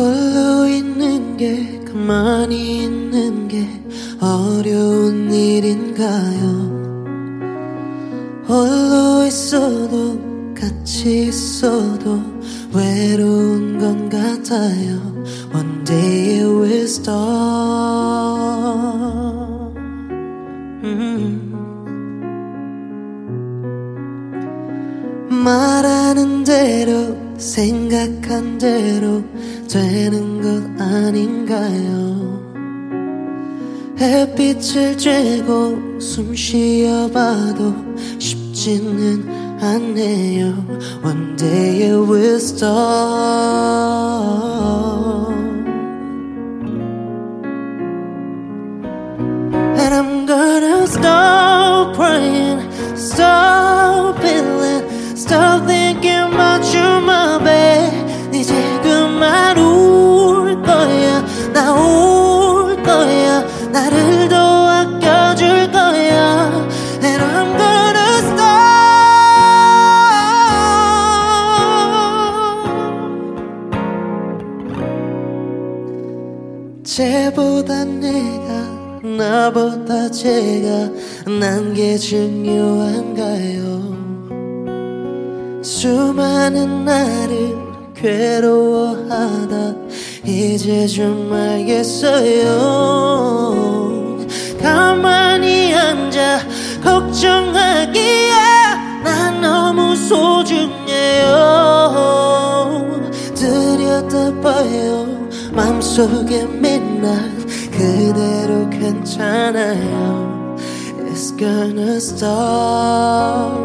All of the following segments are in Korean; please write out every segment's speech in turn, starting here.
홀로 있는 게 가만히 있는 게 어려운 일인가요? 홀로 있어도 같이 있어도 외로운 건 같아요. One day it will stop. 음. 말하는 대로 생각한 대로 되는 것 아닌가요 햇빛을 쬐고 숨 쉬어봐도 쉽지는 않네요 One day it will stop And I'm gonna stop praying 쟤보다 내가 나보다 제가 난 게 중요한가요? 수많은 나를 괴로워하다 이제 좀 알겠어요. 가만히 앉아 걱정하기에 난 너무 소중 속에 맨날 그대로 괜찮아요 It's gonna stop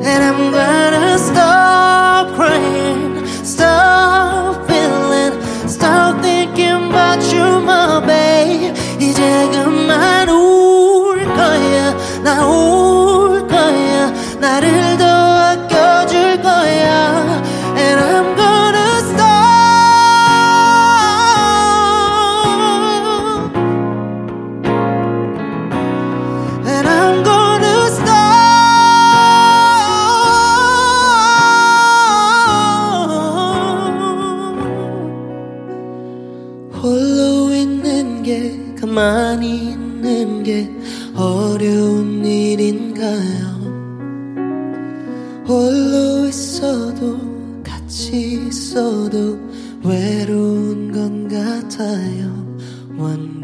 And I'm gonna stop crying Stop feeling Stop thinking about you my babe 이제 그만 울 거야 나 울 거야 나를 게 가만히 있는 게 어려운 일인가요? 홀로 있어도 같이 있어도 외로운 건 같아요. One